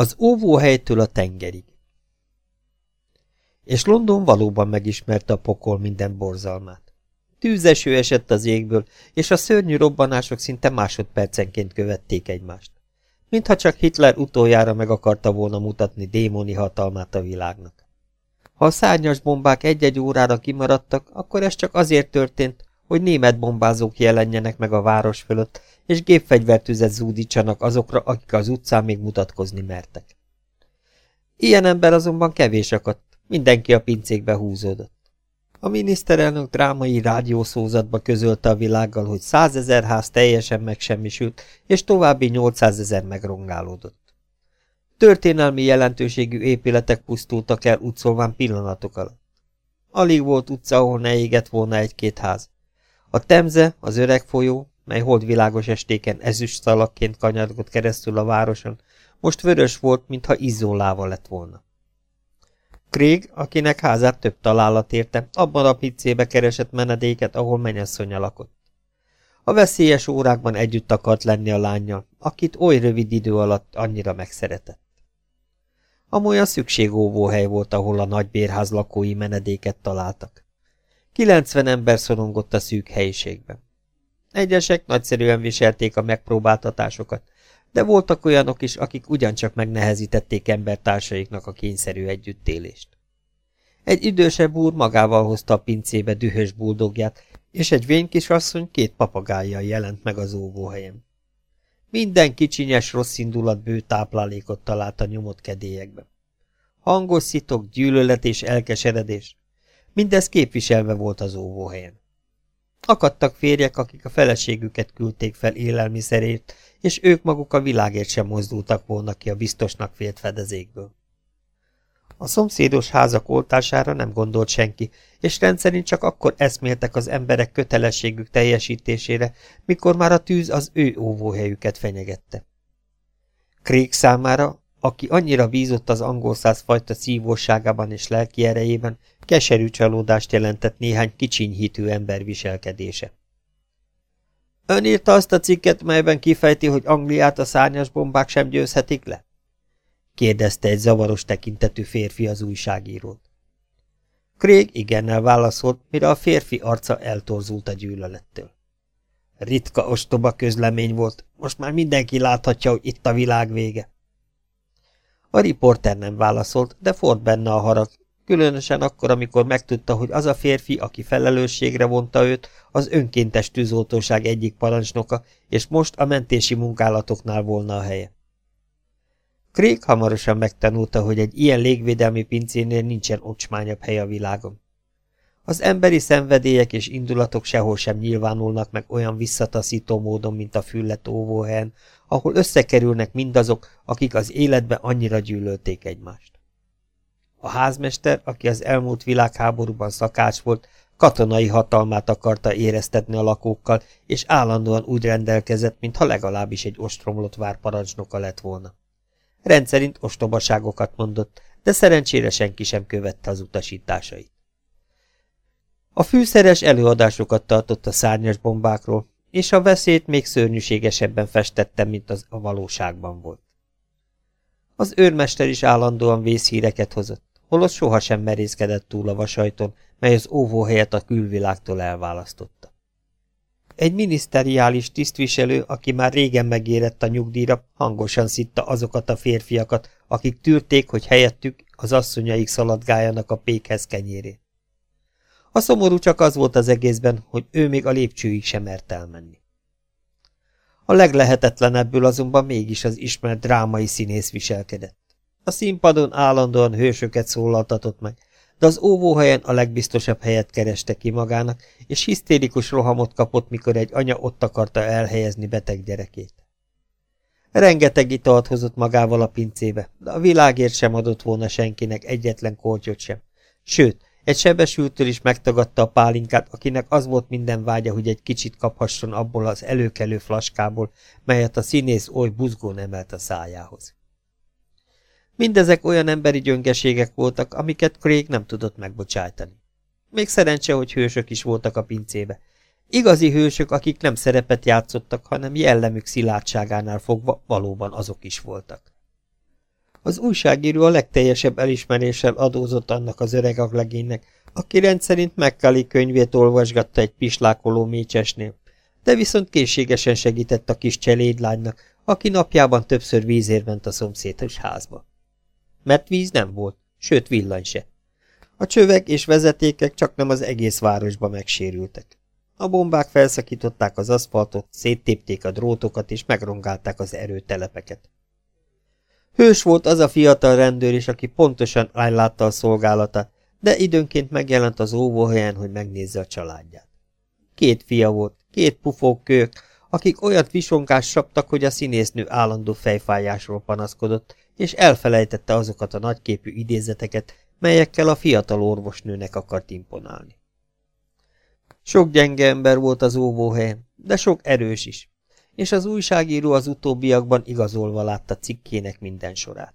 Az óvóhelytől a tengerig. És London valóban megismerte a pokol minden borzalmát. Tűzeső esett az égből, és a szörnyű robbanások szinte másodpercenként követték egymást. Mintha csak Hitler utoljára meg akarta volna mutatni démoni hatalmát a világnak. Ha a szárnyas bombák egy-egy órára kimaradtak, akkor ez csak azért történt, hogy német bombázók jelenjenek meg a város fölött, és gépfegyvertüzet zúdítsanak azokra, akik az utcán még mutatkozni mertek. Ilyen ember azonban kevés akadt, mindenki a pincékbe húzódott. A miniszterelnök drámai rádiószózatba közölte a világgal, hogy százezer ház teljesen megsemmisült, és további 800 ezer megrongálódott. Történelmi jelentőségű épületek pusztultak el útszolván pillanatok alatt. Alig volt utca, ahol ne égett volna egy-két ház. A Temze, az öreg folyó, mely holdvilágos estéken ezüst szalakként kanyargott keresztül a városon, most vörös volt, mintha izzóláva lett volna. Craig, akinek házát több találat érte, abban a piccébe keresett menedéket, ahol menyasszonya lakott. A veszélyes órákban együtt akart lenni a lányjal, akit oly rövid idő alatt annyira megszeretett. Amolyan szükségóvó hely volt, ahol a nagybérház lakói menedéket találtak. Kilencven ember szorongott a szűk helyiségben. Egyesek nagyszerűen viselték a megpróbáltatásokat, de voltak olyanok is, akik ugyancsak megnehezítették embertársaiknak a kényszerű együttélést. Egy idősebb úr magával hozta a pincébe dühös buldogját, és egy vénykisasszony két papagájjal jelent meg az óvóhelyen. Minden kicsinyes rosszindulat bő táplálékot talált a nyomott kedélyekben. Hangos szitok, gyűlölet és elkeseredés. Mindez képviselve volt az óvóhelyen. Akadtak férjek, akik a feleségüket küldték fel élelmiszerért, és ők maguk a világért sem mozdultak volna ki a biztosnak félt fedezékből. A szomszédos házak oltására nem gondolt senki, és rendszerint csak akkor eszméltek az emberek kötelességük teljesítésére, mikor már a tűz az ő óvóhelyüket fenyegette. Craig számára, aki annyira bízott az angol száz fajta szívóságában és lelki erejében, keserű csalódást jelentett néhány kicsinyhitű ember viselkedése. Ön írta azt a cikket, melyben kifejti, hogy Angliát a szárnyas bombák sem győzhetik le? kérdezte egy zavaros tekintetű férfi az újságírót. Craig igennel válaszolt, mire a férfi arca eltorzult a gyűlölettől. Ritka ostoba közlemény volt, most már mindenki láthatja, hogy itt a világ vége. A riporter nem válaszolt, de ford benne a harag, különösen akkor, amikor megtudta, hogy az a férfi, aki felelősségre vonta őt, az önkéntes tűzoltóság egyik parancsnoka, és most a mentési munkálatoknál volna a helye. Craig hamarosan megtanulta, hogy egy ilyen légvédelmi pincénél nincsen ocsmányabb hely a világon. Az emberi szenvedélyek és indulatok sehol sem nyilvánulnak meg olyan visszataszító módon, mint a füllet óvóhelyen, ahol összekerülnek mindazok, akik az életbe annyira gyűlölték egymást. A házmester, aki az elmúlt világháborúban szakács volt, katonai hatalmát akarta éreztetni a lakókkal, és állandóan úgy rendelkezett, mintha legalábbis egy ostromlott vár parancsnoka lett volna. Rendszerint ostobaságokat mondott, de szerencsére senki sem követte az utasításait. A fűszeres előadásokat tartott a szárnyas bombákról, és a veszélyt még szörnyűségesebben festette, mint az a valóságban volt. Az őrmester is állandóan vészhíreket hozott, holott sohasem merészkedett túl a vasajton, mely az óvóhelyet a külvilágtól elválasztotta. Egy miniszteriális tisztviselő, aki már régen megérett a nyugdíjra, hangosan szitta azokat a férfiakat, akik tűrték, hogy helyettük az asszonyaik szaladgáljanak a pékhez kenyérét. A szomorú csak az volt az egészben, hogy ő még a lépcsőig sem mert elmenni. A leglehetetlenebből azonban mégis az ismert drámai színész viselkedett. A színpadon állandóan hősöket szólaltatott meg, de az óvóhelyen a legbiztosabb helyet kereste ki magának, és hisztérikus rohamot kapott, mikor egy anya ott akarta elhelyezni beteg gyerekét. Rengeteg italt hozott magával a pincébe, de a világért sem adott volna senkinek egyetlen kortyot sem. Sőt, egy sebesültől is megtagadta a pálinkát, akinek az volt minden vágya, hogy egy kicsit kaphasson abból az előkelő flaskából, melyet a színész oly buzgón emelt a szájához. Mindezek olyan emberi gyöngeségek voltak, amiket Craig nem tudott megbocsájtani. Még szerencse, hogy hősök is voltak a pincébe. Igazi hősök, akik nem szerepet játszottak, hanem jellemük szilárdságánál fogva valóban azok is voltak. Az újságíró a legteljesebb elismeréssel adózott annak az öreg aglegénynek, aki rendszerint Mekkali könyvét olvasgatta egy pislákoló mécsesnél, de viszont készségesen segített a kis cselédlánynak, aki napjában többször vízért ment a szomszédos házba. Mert víz nem volt, sőt villany se. A csövek és vezetékek csak nem az egész városba megsérültek. A bombák felszakították az aszfaltot, széttépték a drótokat és megrongálták az erőtelepeket. Hős volt az a fiatal rendőr is, aki pontosan ellátta a szolgálatát, de időnként megjelent az óvóhelyen, hogy megnézze a családját. Két fia volt, két pufók kők, akik olyat visonkás saptak, hogy a színésznő állandó fejfájásról panaszkodott, és elfelejtette azokat a nagyképű idézeteket, melyekkel a fiatal orvosnőnek akart imponálni. Sok gyenge ember volt az óvóhelyen, de sok erős is, és az újságíró az utóbbiakban igazolva látta cikkének minden sorát.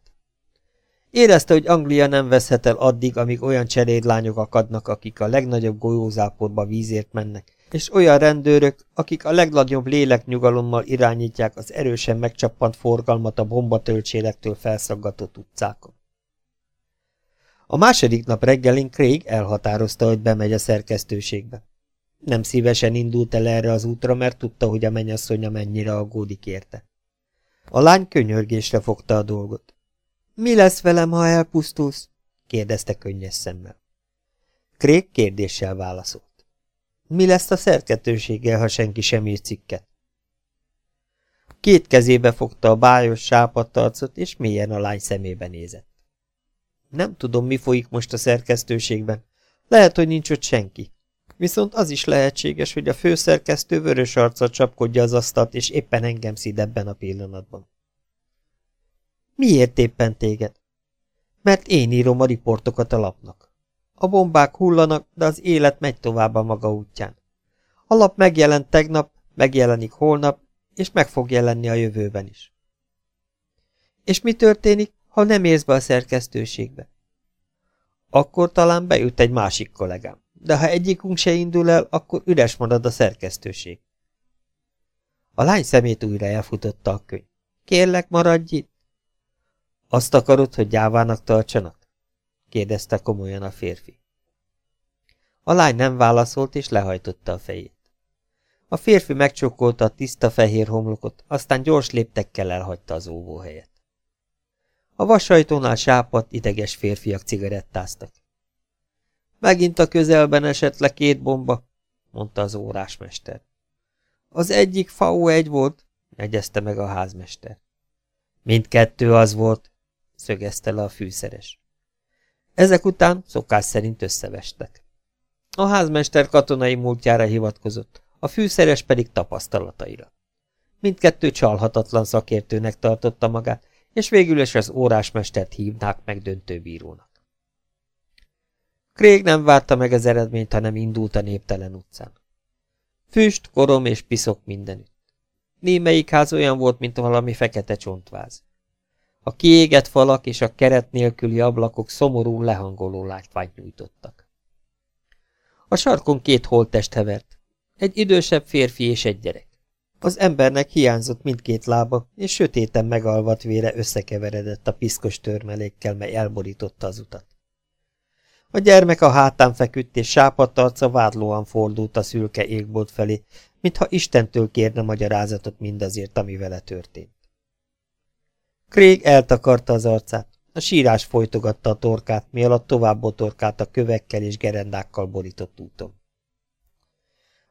Érezte, hogy Anglia nem veszhet el addig, amíg olyan cserédlányok akadnak, akik a legnagyobb golyózáporba vízért mennek, és olyan rendőrök, akik a legnagyobb léleknyugalommal irányítják az erősen megcsappant forgalmat a bombatölcsélektől felszaggatott utcákon. A második nap reggelin Craig elhatározta, hogy bemegy a szerkesztőségbe. Nem szívesen indult el erre az útra, mert tudta, hogy a mennyasszonya mennyire aggódik érte. A lány könyörgésre fogta a dolgot. Mi lesz velem, ha elpusztulsz? kérdezte könnyes szemmel. Craig kérdéssel válaszolt. Mi lesz a szerketőséggel, ha senki sem ír cikket? Két kezébe fogta a bájos sápadt arcot, és mélyen a lány szemébe nézett. Nem tudom, mi folyik most a szerkesztőségben. Lehet, hogy nincs ott senki. Viszont az is lehetséges, hogy a főszerkesztő vörös arccal csapkodja az asztalt, és éppen engem szíd ebben a pillanatban. Miért éppen téged? Mert én írom a riportokat a lapnak. A bombák hullanak, de az élet megy tovább a maga útján. A lap megjelent tegnap, megjelenik holnap, és meg fog jelenni a jövőben is. És mi történik, ha nem érsz be a szerkesztőségbe? Akkor talán bejut egy másik kollégám, de ha egyikünk se indul el, akkor üres marad a szerkesztőség. A lány szemét újra elfutotta a könyv. Kérlek, maradj itt! Azt akarod, hogy gyávának tartsanak? Kérdezte komolyan a férfi. A lány nem válaszolt, és lehajtotta a fejét. A férfi megcsókolta a tiszta fehér homlokot, aztán gyors léptekkel elhagyta az óvóhelyet. A vasajtónál sápadt, ideges férfiak cigarettáztak. Megint a közelben esett le két bomba, mondta az órásmester. Az egyik FAO egy volt, jegyezte meg a házmester. Mindkettő az volt, szögezte le a fűszeres. Ezek után szokás szerint összevestek. A házmester katonai múltjára hivatkozott, a fűszeres pedig tapasztalataira. Mindkettő csalhatatlan szakértőnek tartotta magát, és végül is az órásmestert hívnák meg döntőbírónak. Craig nem várta meg az eredményt, hanem indult a néptelen utcán. Füst, korom és piszok mindenütt. Némelyik ház olyan volt, mint valami fekete csontváz. A kiégett falak és a keret nélküli ablakok szomorú, lehangoló látványt nyújtottak. A sarkon két holttest hevert, egy idősebb férfi és egy gyerek. Az embernek hiányzott mindkét lába, és sötéten megalvat vére összekeveredett a piszkos törmelékkel, mely elborította az utat. A gyermek a hátán feküdt, és sápadt arca vádlóan fordult a szülke égbolt felé, mintha Istentől kérne magyarázatot mindazért, ami vele történt. Craig eltakarta az arcát, a sírás folytogatta a torkát, mi alatt tovább botorkált a kövekkel és gerendákkal borított úton.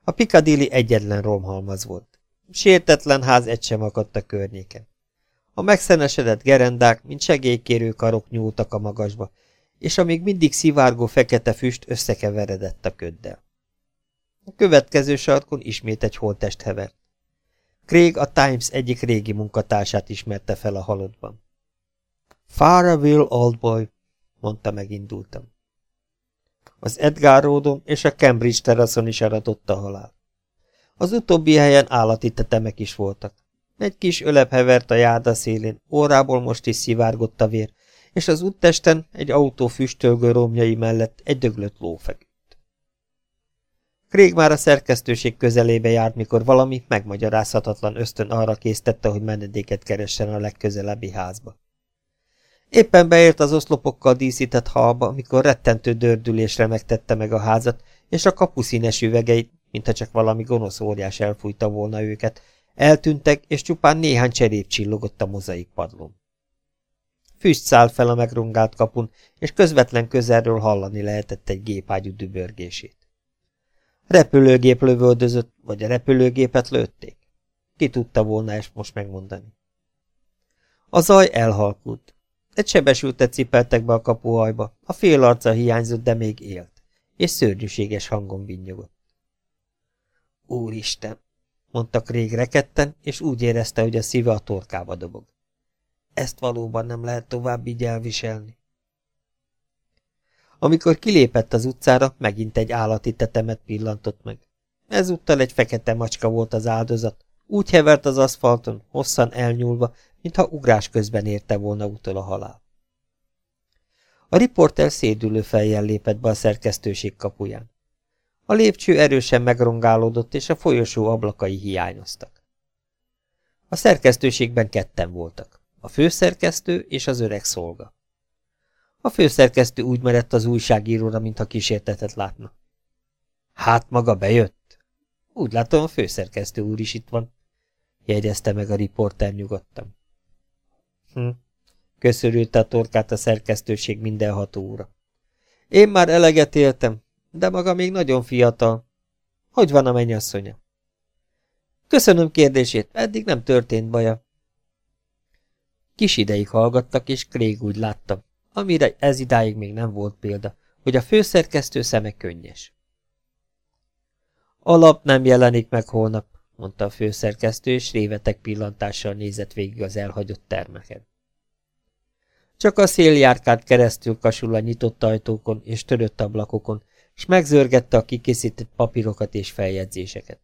A Piccadilly egyetlen romhalmaz volt. Sértetlen ház egy sem akadt a környéken. A megszenesedett gerendák, mint segélykérő karok nyúltak a magasba, és amíg mindig szivárgó fekete füst összekeveredett a köddel. A következő sarkon ismét egy holtest hevert. Craig a Times egyik régi munkatársát ismerte fel a halottban. Farewell, old boy, mondta megindultam. Az Edgar Ródon és a Cambridge teraszon is aratott a halál. Az utóbbi helyen állati tetemek is voltak. Egy kis ölep hevert a járda szélén, órából most is szivárgott a vér, és az úttesten egy autó füstölgő romjai mellett egy döglött ló feküdt. Craig már a szerkesztőség közelébe járt, mikor valami megmagyarázhatatlan ösztön arra késztette, hogy menedéket keressen a legközelebbi házba. Éppen beért az oszlopokkal díszített halba, amikor rettentő dördülésre megtette meg a házat, és a kapuszínes üvegeit, mintha csak valami gonosz óriás elfújta volna őket, eltűntek, és csupán néhány cserép csillogott a mozaik padlón. Füst szállt fel a megrongált kapun, és közvetlen közelről hallani lehetett egy gépágyú dübörgését. Repülőgép lövöldözött, vagy a repülőgépet lőtték? Ki tudta volna ezt most megmondani? A zaj elhalkult. Egy sebesültet cipeltek be a kapuhajba, a fél arca hiányzott, de még élt, és szörnyűséges hangon vinnyogott. Úristen, mondta Craig reketten, és úgy érezte, hogy a szíve a torkába dobog. Ezt valóban nem lehet tovább így elviselni. Amikor kilépett az utcára, megint egy állati tetemet pillantott meg. Ezúttal egy fekete macska volt az áldozat, úgy hevert az aszfalton, hosszan elnyúlva, mintha ugrás közben érte volna utol a halál. A riporter szédülő fejjel lépett be a szerkesztőség kapuján. A lépcső erősen megrongálódott, és a folyosó ablakai hiányoztak. A szerkesztőségben ketten voltak, a főszerkesztő és az öreg szolga. A főszerkesztő úgy merett az újságíróra, mintha kísértetet látna. Hát maga bejött? Úgy látom, a főszerkesztő úr is itt van, jegyezte meg a riporter nyugodtan. Hm, köszörülte a torkát a szerkesztőség mindenható óra. Én már eleget éltem, de maga még nagyon fiatal. Hogy van a mennyasszonya? Köszönöm kérdését, eddig nem történt baja. Kis ideig hallgattak, és Craig úgy látta, amire ez idáig még nem volt példa, hogy a főszerkesztő szeme könnyes. Alap nem jelenik meg holnap, mondta a főszerkesztő, és révetek pillantással nézett végig az elhagyott termeken. Csak a széljárkát keresztül kasul a nyitott ajtókon és törött ablakokon, és megzörgette a kikészített papírokat és feljegyzéseket.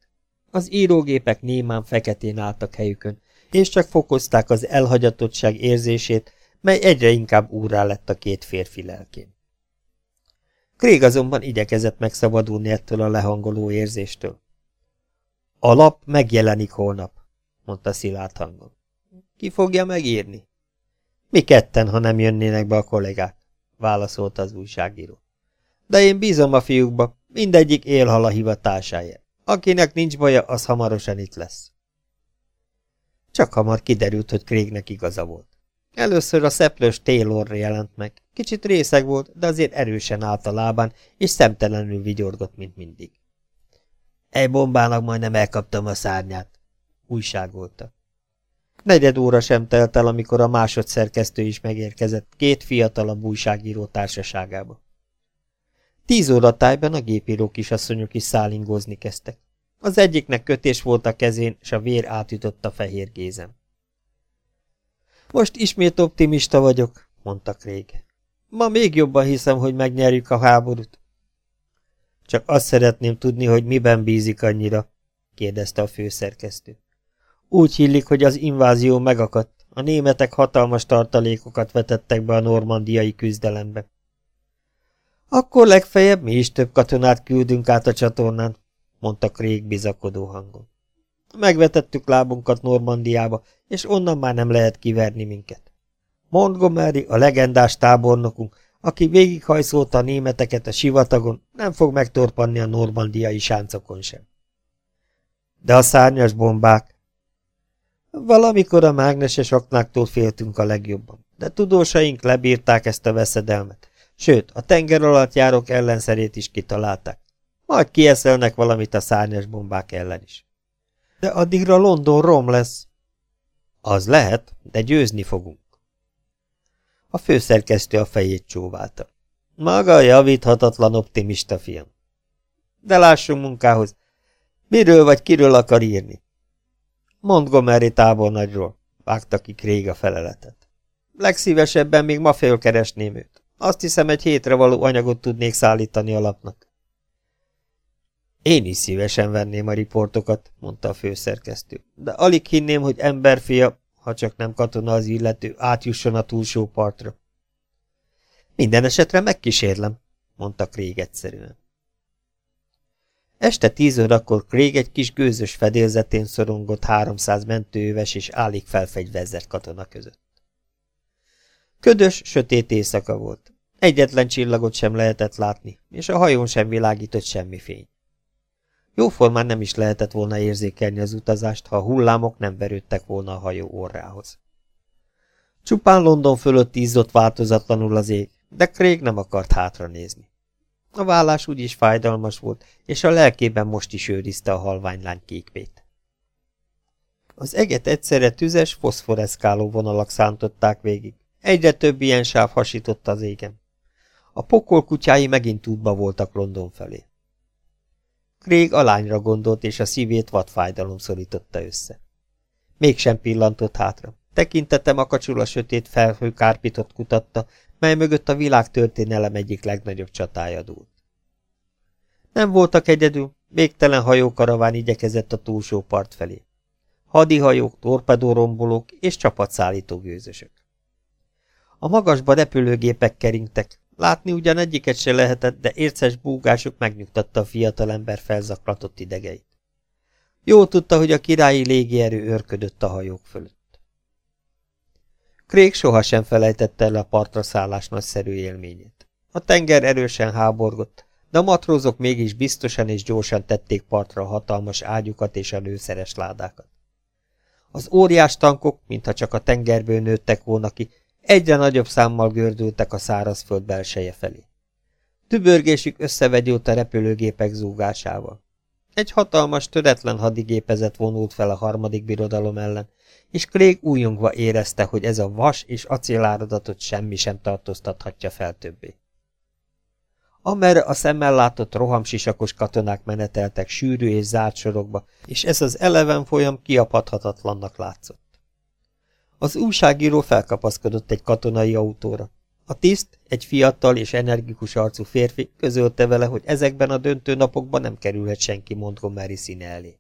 Az írógépek némán feketén álltak helyükön, és csak fokozták az elhagyatottság érzését, mely egyre inkább úrrá lett a két férfi lelkén. Krég azonban igyekezett megszabadulni ettől a lehangoló érzéstől. A lap megjelenik holnap, mondta szilárd hangon. Ki fogja megírni? Mi ketten, ha nem jönnének be a kollégák, válaszolta az újságíró. De én bízom a fiúkba, mindegyik élhal a hivatásáért. Akinek nincs baja, az hamarosan itt lesz. Csak hamar kiderült, hogy Krégnek igaza volt. Először a szeplős Taylor jelent meg. Kicsit részeg volt, de azért erősen állt a lábán, és szemtelenül vigyorgott, mint mindig. Egy bombának majdnem elkaptam a szárnyát, újságolta. Negyed óra sem telt el, amikor a másodszerkesztő is megérkezett, két fiatalabb újságíró társaságába. Tíz óra tájban a gépíró kisasszonyok is szállingozni kezdtek. Az egyiknek kötés volt a kezén, és a vér átütött a fehér gézem. Most ismét optimista vagyok, mondta Craig. Ma még jobban hiszem, hogy megnyerjük a háborút. Csak azt szeretném tudni, hogy miben bízik annyira, kérdezte a főszerkesztő. Úgy hillik, hogy az invázió megakadt, a németek hatalmas tartalékokat vetettek be a normandiai küzdelembe. Akkor legfeljebb mi is több katonát küldünk át a csatornán, mondta Craig bizakodó hangon. Megvetettük lábunkat Normandiába, és onnan már nem lehet kiverni minket. Montgomery, a legendás tábornokunk, aki végighajszolta a németeket a sivatagon, nem fog megtorpanni a normandiai sáncokon sem. De a szárnyas bombák? Valamikor a mágneses aknáktól féltünk a legjobban, de tudósaink lebírták ezt a veszedelmet, sőt, a tenger alatt járók ellenszerét is kitalálták. Majd kieszelnek valamit a szárnyas bombák ellen is. De addigra London rom lesz. Az lehet, de győzni fogunk. A főszerkesztő a fejét csóválta. Maga a javíthatatlan optimista fiam. De lássunk munkához. Miről vagy kiről akar írni? Montgomery tábornagyról, vágta ki Craig a feleletet. Legszívesebben még ma félkeresném őt. Azt hiszem, egy hétre való anyagot tudnék szállítani a lapnak. Én is szívesen venném a riportokat, mondta a főszerkesztő, de alig hinném, hogy emberfia, ha csak nem katona az illető, átjusson a túlsó partra. Minden esetre megkísérlem, mondta Craig egyszerűen. Este tíz órakor Craig egy kis gőzös fedélzetén szorongott háromszáz mentőöves és állig felfegyverzett katona között. Ködös, sötét éjszaka volt. Egyetlen csillagot sem lehetett látni, és a hajón sem világított semmi fény. Jóformán nem is lehetett volna érzékelni az utazást, ha a hullámok nem verődtek volna a hajó orrához. Csupán London fölött ízott változatlanul az ég, de Craig nem akart hátra nézni. A vállás úgyis fájdalmas volt, és a lelkében most is őrizte a halványlány kékvét. Az eget egyszerre tüzes, foszforeszkáló vonalak szántották végig. Egyre több ilyen sáv hasított az égen. A pokol kutyái megint útba voltak London felé. Craig a lányra gondolt, és a szívét vadfájdalom szorította össze. Mégsem pillantott hátra. Tekintetem a a sötét felhő kárpitot kutatta, mely mögött a világ történelem egyik legnagyobb csatája dúlt. Nem voltak egyedül, végtelen hajókaraván igyekezett a túlsó part felé. Hadihajók, torpedórombolók és csapatszállító gőzösök. A magasba repülőgépek keringtek, látni ugyan egyiket se lehetett, de érces búgásuk megnyugtatta a fiatalember felzaklatott idegeit. Jól tudta, hogy a királyi légierő őrködött a hajók fölött. Craig sohasem felejtette el a partra szállás nagyszerű élményét. A tenger erősen háborgott, de a matrózok mégis biztosan és gyorsan tették partra a hatalmas ágyukat és a lőszeres ládákat. Az óriás tankok, mintha csak a tengerből nőttek volna ki, egyre nagyobb számmal gördültek a szárazföld belseje felé. Tübörgésük összevegyült a repülőgépek zúgásával. Egy hatalmas, töretlen hadigépezet vonult fel a harmadik birodalom ellen, és Craig újongva érezte, hogy ez a vas és acéláradatot semmi sem tartóztathatja fel többé. Amerre a szemmel látott rohamsisakos katonák meneteltek sűrű és zárt sorokba, és ez az eleven folyam kiapadhatatlannak látszott. Az újságíró felkapaszkodott egy katonai autóra. A tiszt, egy fiatal és energikus arcú férfi közölte vele, hogy ezekben a döntő napokban nem kerülhet senki Montgomery színe elé.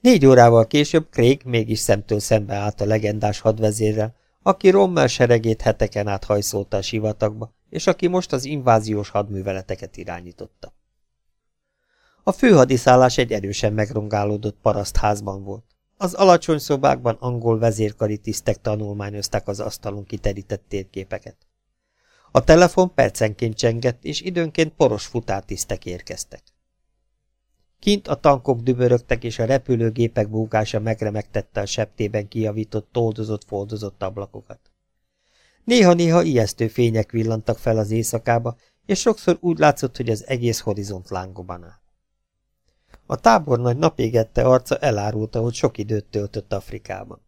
Négy órával később Craig mégis szemtől szembe állt a legendás hadvezérrel, aki Rommel seregét heteken át hajszolta a sivatagba, és aki most az inváziós hadműveleteket irányította. A főhadiszállás egy erősen megrongálódott parasztházban volt. Az alacsony szobákban angol vezérkari tisztek tanulmányozták az asztalon kiterített térképeket. A telefon percenként csengett, és időnként poros futártisztek érkeztek. Kint a tankok dübörögtek, és a repülőgépek búgása megremegtette a septében kijavított, toldozott-foldozott ablakokat. Néha-néha ijesztő fények villantak fel az éjszakába, és sokszor úgy látszott, hogy az egész horizont lángoban áll. A tábornagy napégette arca elárulta, hogy sok időt töltött Afrikában.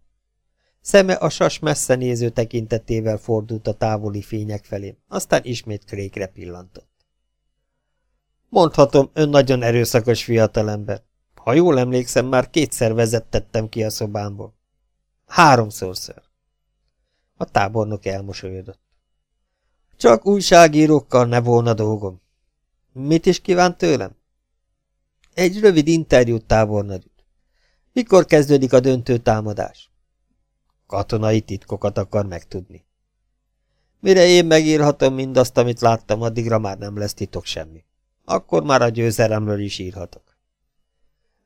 Szeme a sas messze néző tekintetével fordult a távoli fények felé, aztán ismét krékre pillantott. Mondhatom, ön nagyon erőszakos fiatalember. Ha jól emlékszem, már kétszer vezettettem ki a szobámból. Háromszor ször. A tábornok elmosolyodott. Csak újságírókkal ne volna dolgom. Mit is kíván tőlem? Egy rövid interjút tábornagy. Mikor kezdődik a döntő támadás? Katonai titkokat akar megtudni. Mire én megírhatom mindazt, amit láttam, addigra már nem lesz titok semmi. Akkor már a győzelemről is írhatok.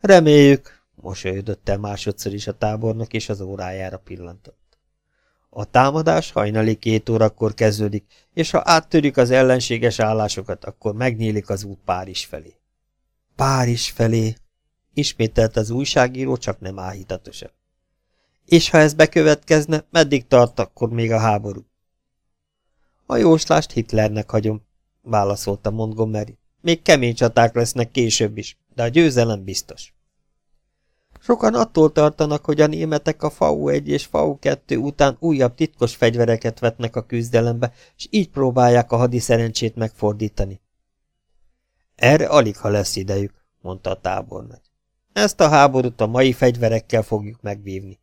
Reméljük, mosolyodott el másodszor is a tábornok, és az órájára pillantott. A támadás hajnali két órakor kezdődik, és ha áttörjük az ellenséges állásokat, akkor megnyílik az út Párizs felé. Párizs felé, ismételt az újságíró, csak nem áhítatosan. És ha ez bekövetkezne, meddig tart akkor még a háború? A jóslást Hitlernek hagyom, válaszolta Montgomery. Még kemény csaták lesznek később is, de a győzelem biztos. Sokan attól tartanak, hogy a németek a FAU-1 és FAU-2 után újabb titkos fegyvereket vetnek a küzdelembe, és így próbálják a hadi szerencsét megfordítani. Erre alig ha lesz idejük, mondta a tábornagy. Ezt a háborút a mai fegyverekkel fogjuk megvívni.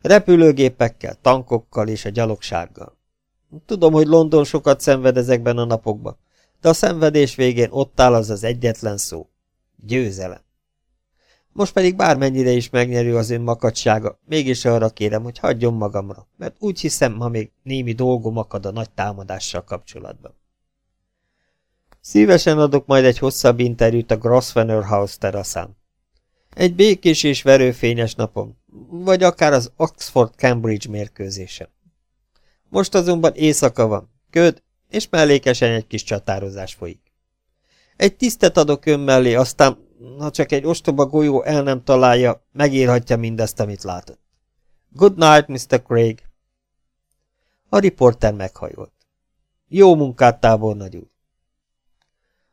Repülőgépekkel, tankokkal és a gyalogsággal. Tudom, hogy London sokat szenved ezekben a napokban, de a szenvedés végén ott áll az az egyetlen szó. Győzelem. Most pedig bármennyire is megnyerő az ön makadsága, mégis arra kérem, hogy hagyjon magamra, mert úgy hiszem, ma még némi dolgom akad a nagy támadással kapcsolatban. Szívesen adok majd egy hosszabb interjút a Grosvenor House teraszán. Egy békés és verőfényes napon, vagy akár az Oxford-Cambridge mérkőzésen. Most azonban éjszaka van, köd, és mellékesen egy kis csatározás folyik. Egy tisztet adok ön mellé, aztán, ha csak egy ostoba golyó el nem találja, megírhatja mindazt, amit látott. Good night, Mr. Craig. A riporter meghajolt. Jó munkát, tábornagy úr.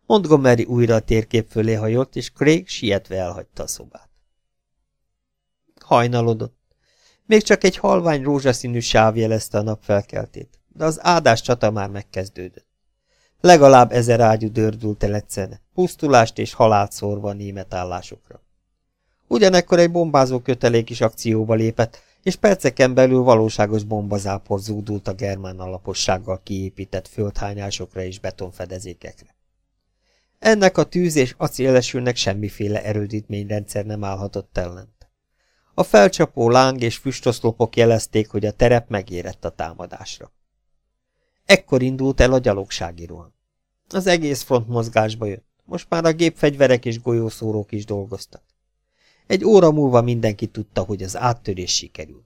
Montgomery újra a térkép fölé hajolt, és Craig sietve elhagyta a szobát. Hajnalodott. Még csak egy halvány rózsaszínű sáv jelezte a napfelkeltét, de az áldás csata már megkezdődött. Legalább ezer ágyú dördült el egyszerre, pusztulást és halált szórva a német állásokra. Ugyanekkor egy bombázó kötelék is akcióba lépett, és perceken belül valóságos bombazápor zúdult a germán alapossággal kiépített földhányásokra és betonfedezékekre. Ennek a tűz és acélesülnek semmiféle erődítményrendszer nem állhatott ellent. A felcsapó láng és füstoszlopok jelezték, hogy a terep megérett a támadásra. Ekkor indult el a gyalogsági roham. Az egész front mozgásba jött, most már a gépfegyverek és golyószórók is dolgoztak. Egy óra múlva mindenki tudta, hogy az áttörés sikerült.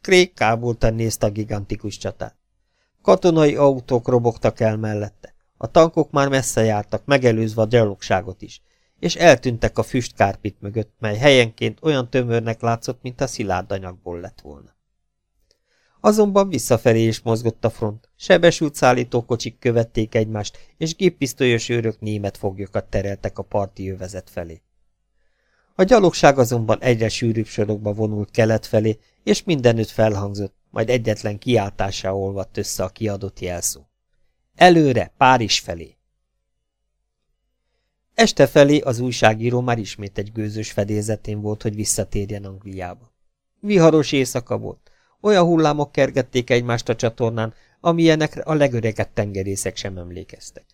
Krék kábultan nézte a gigantikus csatát. Katonai autók robogtak el mellette. A tankok már messze jártak, megelőzve a gyalogságot is, és eltűntek a füstkárpit mögött, mely helyenként olyan tömörnek látszott, mint a szilárd anyagból lett volna. Azonban visszafelé is mozgott a front. Sebesült szállítókocsik követték egymást, és géppisztolyos őrök német foglyokat tereltek a parti övezet felé. A gyalogság azonban egyre sűrűbb sorokba vonult kelet felé, és mindenütt felhangzott, majd egyetlen kiáltásá olvadt össze a kiadott jelszó. Előre, Párizs felé! Este felé az újságíró már ismét egy gőzös fedélzetén volt, hogy visszatérjen Angliába. Viharos éjszaka volt. Olyan hullámok kergették egymást a csatornán, amilyenekre a legöregebb tengerészek sem emlékeztek.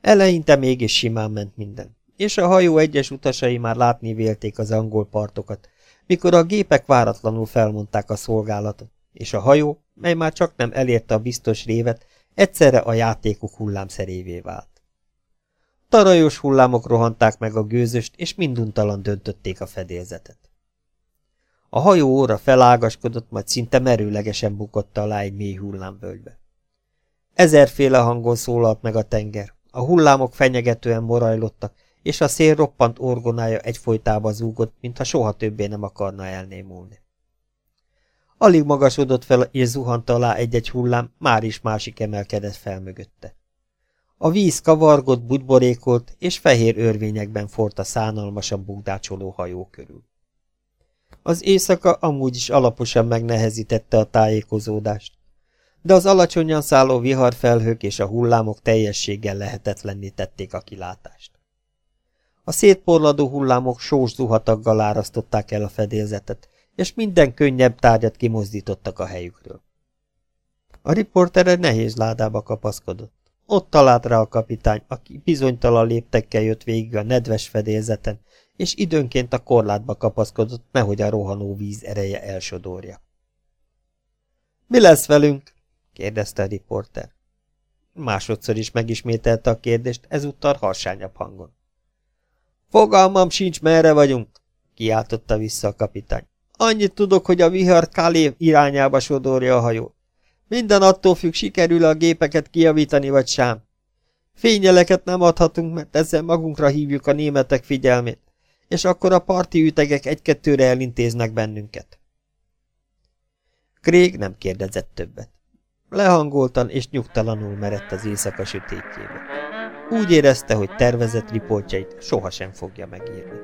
Eleinte mégis simán ment minden és a hajó egyes utasai már látni vélték az angol partokat, mikor a gépek váratlanul felmondták a szolgálatot, és a hajó, mely már csak nem elérte a biztos révet, egyszerre a játékuk hullámszerévé vált. Tarajos hullámok rohanták meg a gőzöst, és minduntalan döntötték a fedélzetet. A hajó óra felágaskodott, majd szinte merőlegesen bukott alá egy mély hullámvölgybe. Ezerféle hangon szólalt meg a tenger, a hullámok fenyegetően morajlottak, és a szél roppant orgonája egyfolytába zúgott, mintha soha többé nem akarna elnémulni. Alig magasodott fel, és zuhant alá egy-egy hullám, már is másik emelkedett fel mögötte. A víz kavargott, budborékolt, és fehér örvényekben fort a szánalmasan bugdácsoló hajó körül. Az éjszaka amúgy is alaposan megnehezítette a tájékozódást, de az alacsonyan szálló viharfelhők és a hullámok teljességgel lehetetlenné tették a kilátást. A szétporladó hullámok sós zuhataggal árasztották el a fedélzetet, és minden könnyebb tárgyat kimozdítottak a helyükről. A riporter egy nehéz ládába kapaszkodott. Ott talált rá a kapitány, aki bizonytalan léptekkel jött végig a nedves fedélzeten, és időnként a korlátba kapaszkodott, nehogy a rohanó víz ereje elsodorja. – Mi lesz velünk? – kérdezte a riporter. Másodszor is megismételte a kérdést, ezúttal harsányabb hangon. Fogalmam sincs, merre vagyunk, kiáltotta vissza a kapitány. Annyit tudok, hogy a vihar Kálé irányába sodorja a hajót. Minden attól függ, sikerül a gépeket kijavítani vagy sem. Fényeleket nem adhatunk, mert ezzel magunkra hívjuk a németek figyelmét, és akkor a parti ütegek egy-kettőre elintéznek bennünket. Craig nem kérdezett többet. Lehangoltan és nyugtalanul merett az éjszaka sötétjébe. Úgy érezte, hogy tervezett riportjait sohasem fogja megírni.